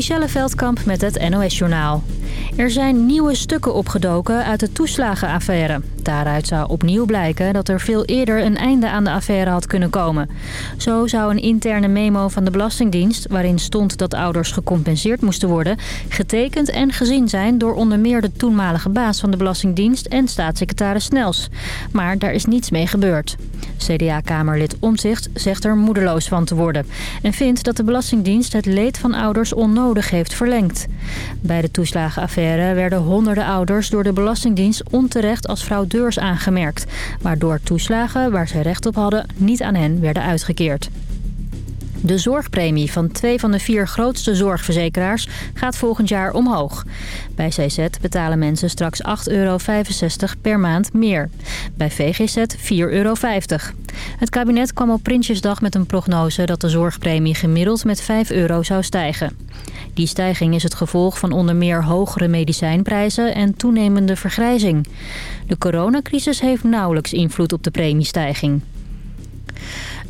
Michelle Veldkamp met het NOS-journaal. Er zijn nieuwe stukken opgedoken uit de toeslagenaffaire. Daaruit zou opnieuw blijken dat er veel eerder een einde aan de affaire had kunnen komen. Zo zou een interne memo van de Belastingdienst... waarin stond dat ouders gecompenseerd moesten worden... getekend en gezien zijn door onder meer de toenmalige baas van de Belastingdienst... en staatssecretaris Snels. Maar daar is niets mee gebeurd. CDA-kamerlid Omzicht zegt er moedeloos van te worden... en vindt dat de Belastingdienst het leed van ouders onnodig heeft verlengd. Bij de toeslagenaffaire werden honderden ouders door de Belastingdienst onterecht als fraudeurs aangemerkt... waardoor toeslagen waar ze recht op hadden niet aan hen werden uitgekeerd. De zorgpremie van twee van de vier grootste zorgverzekeraars gaat volgend jaar omhoog. Bij CZ betalen mensen straks 8,65 euro per maand meer. Bij VGZ 4,50 euro. Het kabinet kwam op Prinsjesdag met een prognose dat de zorgpremie gemiddeld met 5 euro zou stijgen. Die stijging is het gevolg van onder meer hogere medicijnprijzen en toenemende vergrijzing. De coronacrisis heeft nauwelijks invloed op de premiestijging.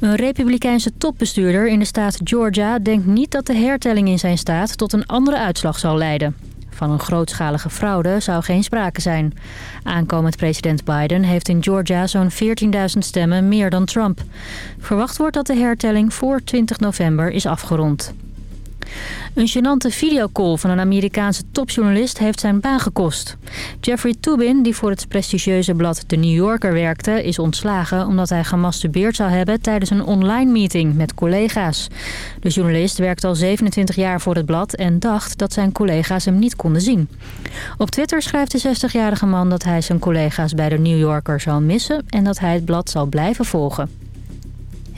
Een republikeinse topbestuurder in de staat Georgia denkt niet dat de hertelling in zijn staat tot een andere uitslag zal leiden. Van een grootschalige fraude zou geen sprake zijn. Aankomend president Biden heeft in Georgia zo'n 14.000 stemmen meer dan Trump. Verwacht wordt dat de hertelling voor 20 november is afgerond. Een gênante videocall van een Amerikaanse topjournalist heeft zijn baan gekost. Jeffrey Toobin, die voor het prestigieuze blad The New Yorker werkte, is ontslagen omdat hij gemasturbeerd zou hebben tijdens een online meeting met collega's. De journalist werkt al 27 jaar voor het blad en dacht dat zijn collega's hem niet konden zien. Op Twitter schrijft de 60-jarige man dat hij zijn collega's bij The New Yorker zal missen en dat hij het blad zal blijven volgen.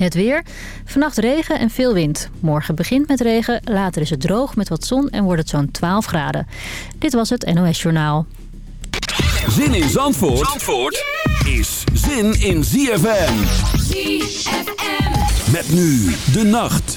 Het weer. Vannacht regen en veel wind. Morgen begint met regen, later is het droog met wat zon en wordt het zo'n 12 graden. Dit was het NOS Journaal. Zin in Zandvoort, Zandvoort is zin in ZFM. ZFM. Met nu de nacht.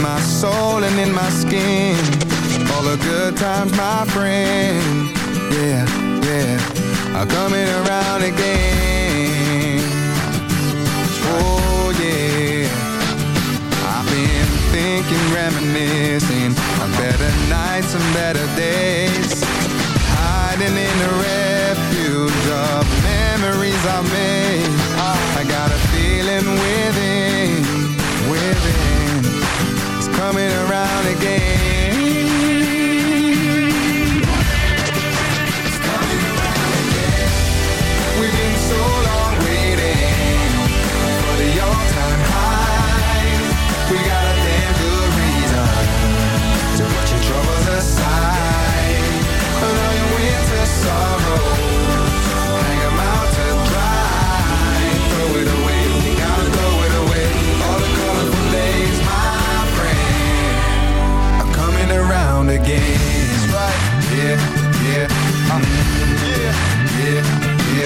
In my soul and in my skin. All the good times, my friend, yeah, yeah, are coming around again. Oh yeah, I've been thinking, reminiscing on better nights and better days, hiding in the refuge of memories I made. I got a feeling within, coming around again. We've been so long waiting for the all-time high. We got a damn good reason to put your troubles aside. And all your winter sorrows,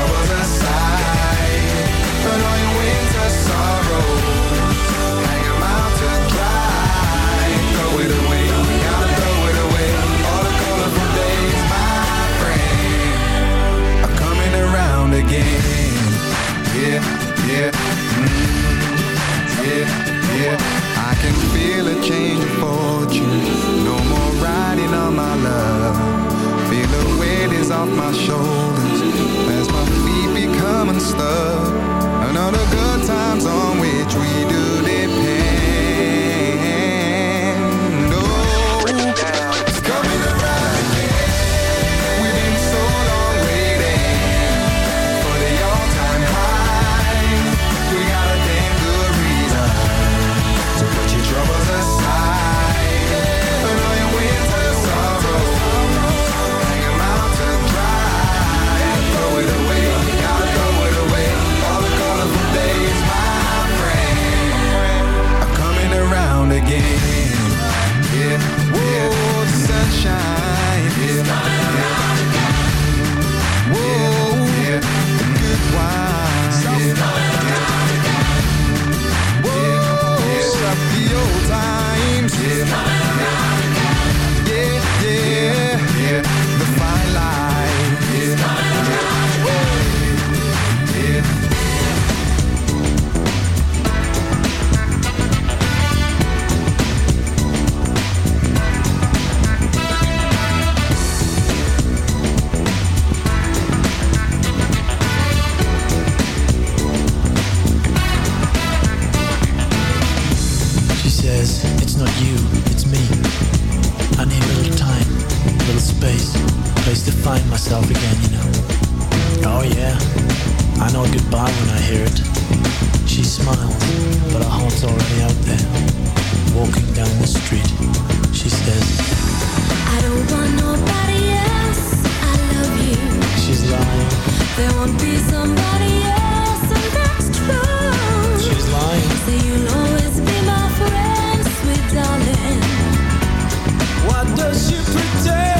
Troubles aside. Put all your winter sorrows, smiles, but her heart's already out there. Walking down the street, she says, I don't want nobody else. I love you. she's lying, There won't be somebody else, and that's true. she's lying. So you'll always be my friend, sweet darling. What does she pretend?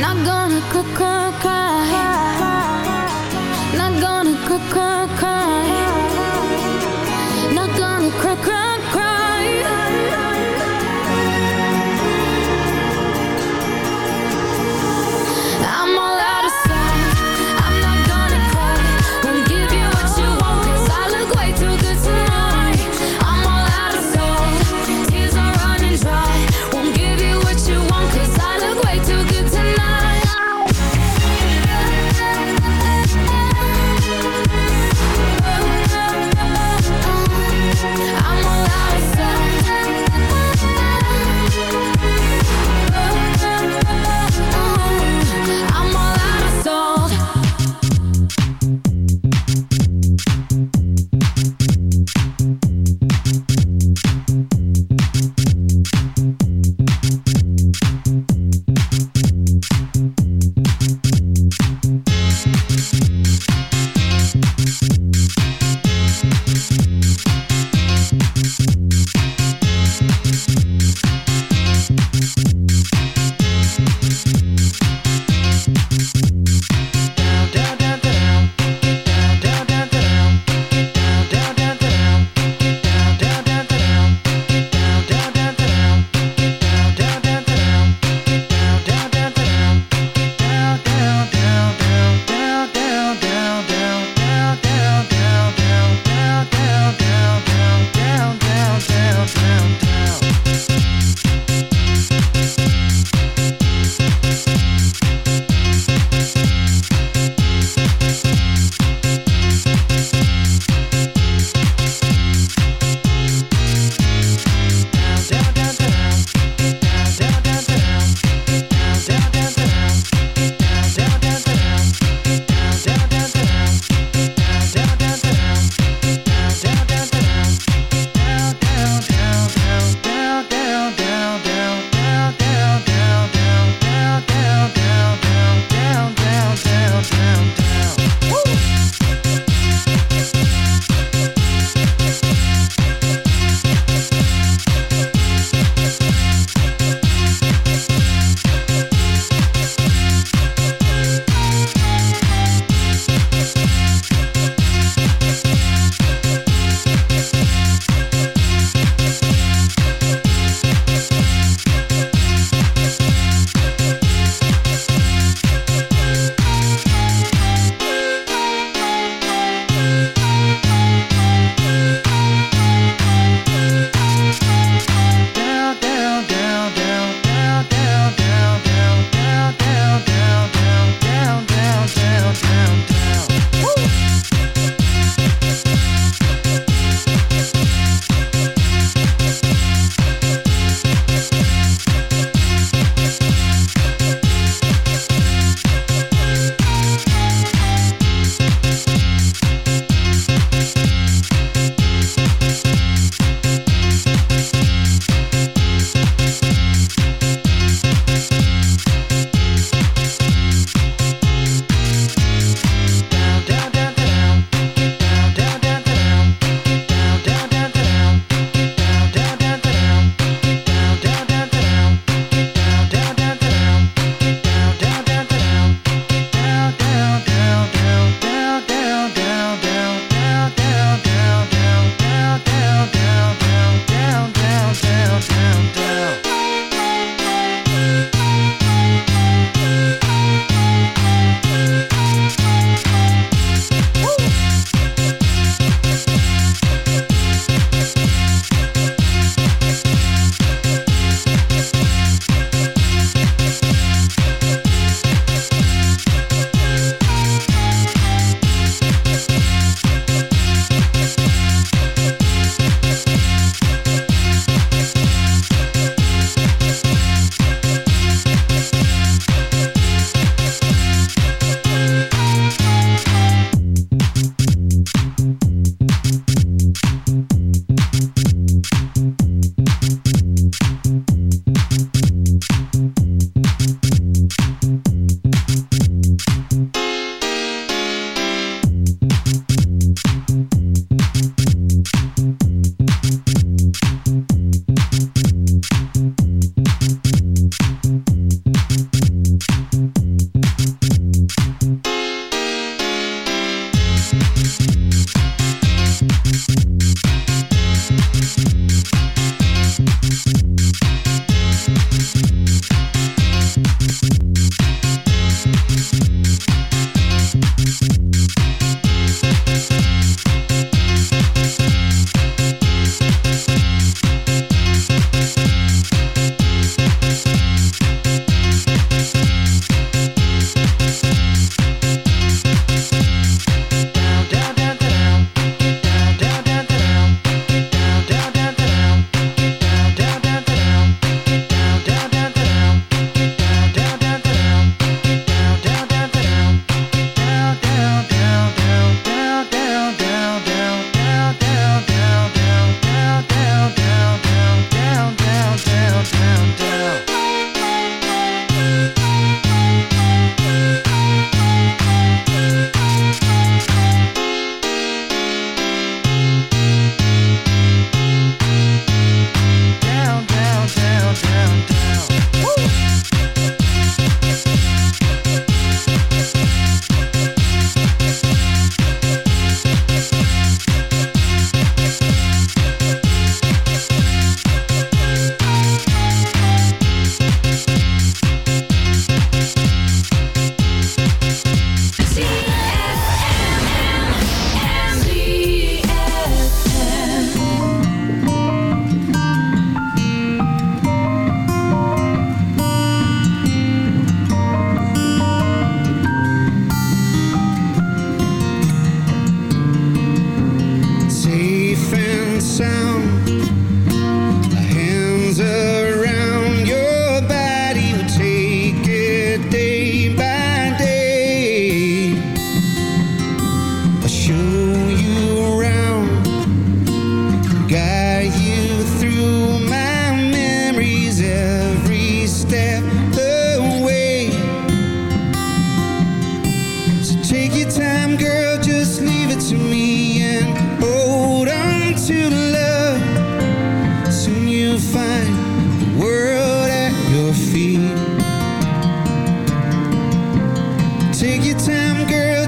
Not gonna cry, cry, cry.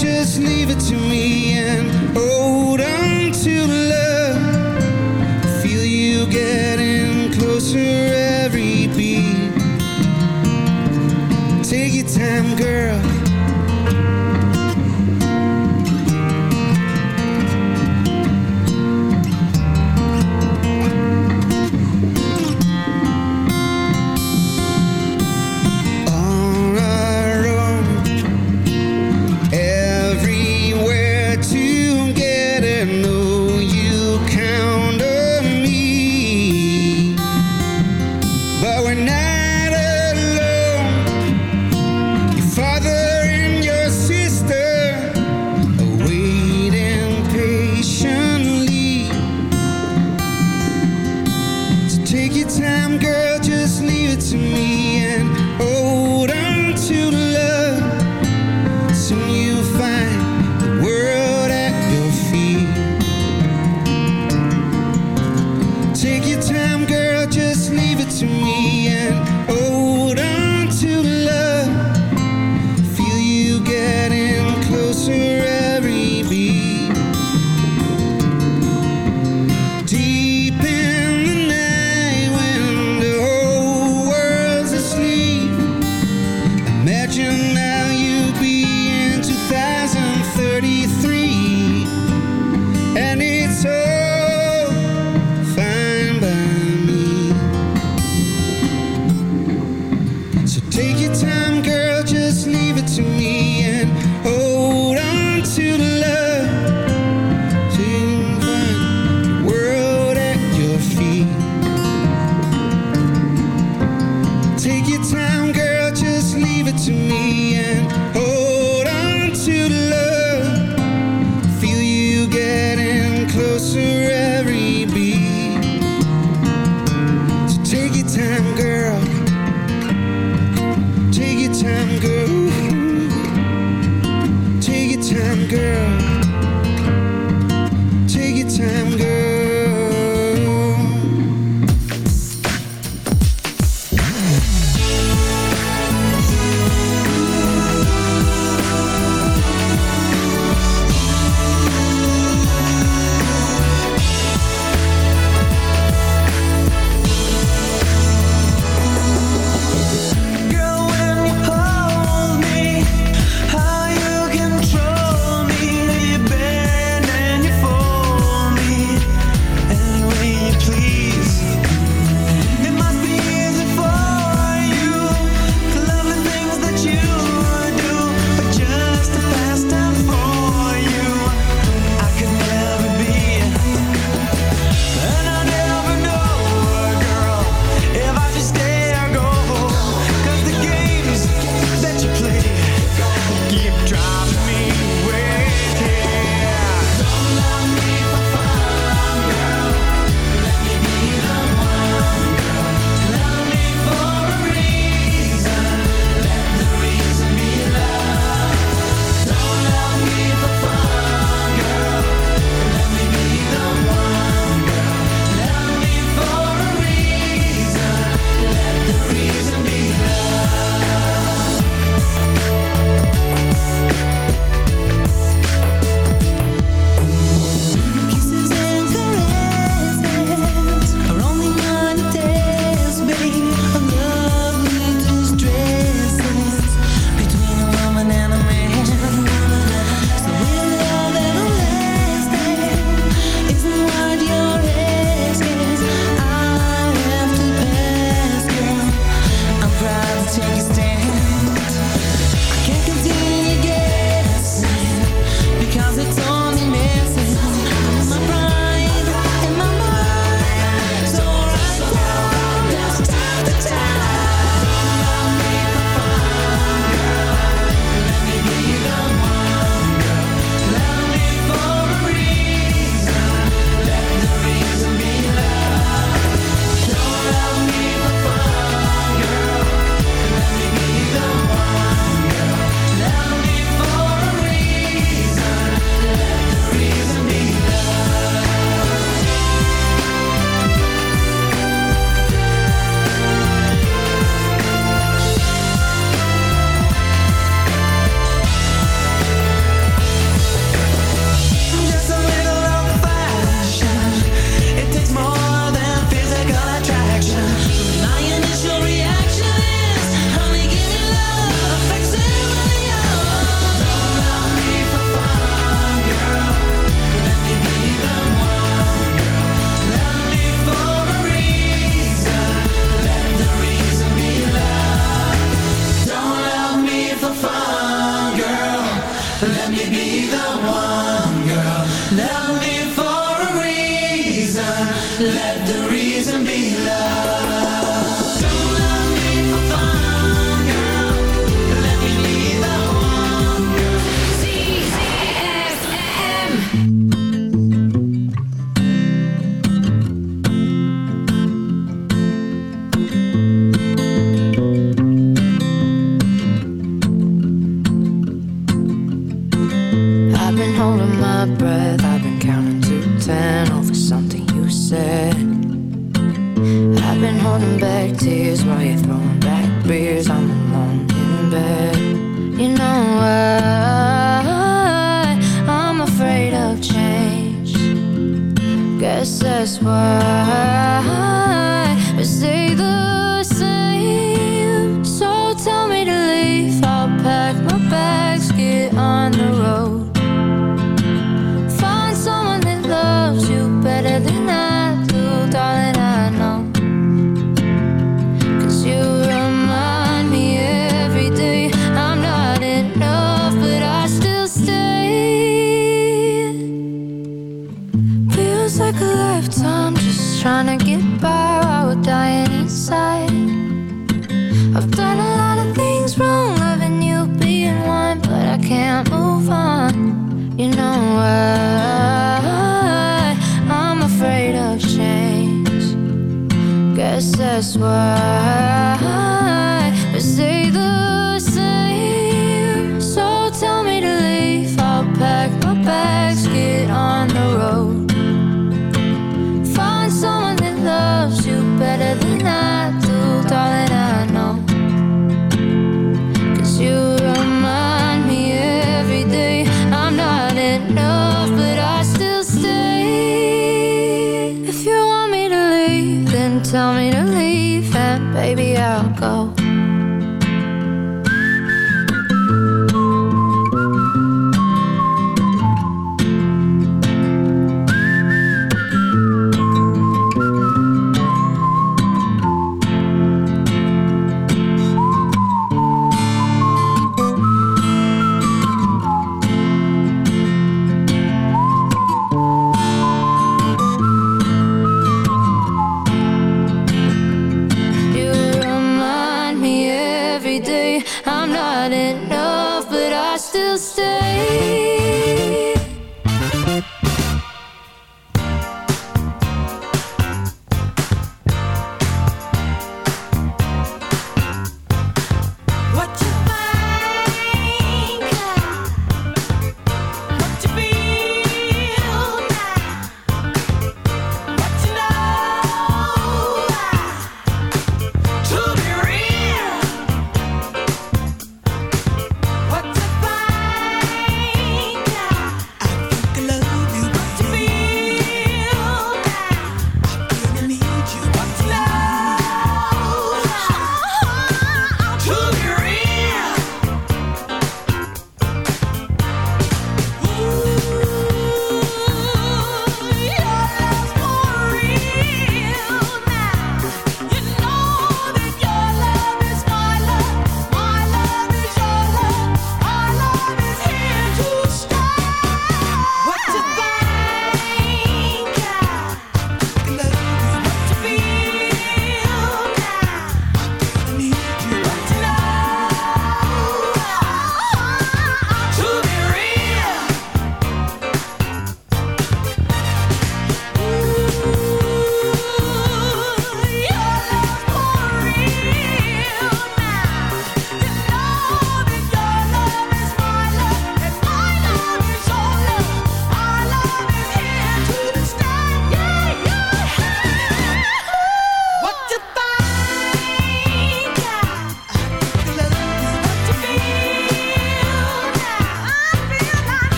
just leave it to me and hold on to love. Feel you getting closer.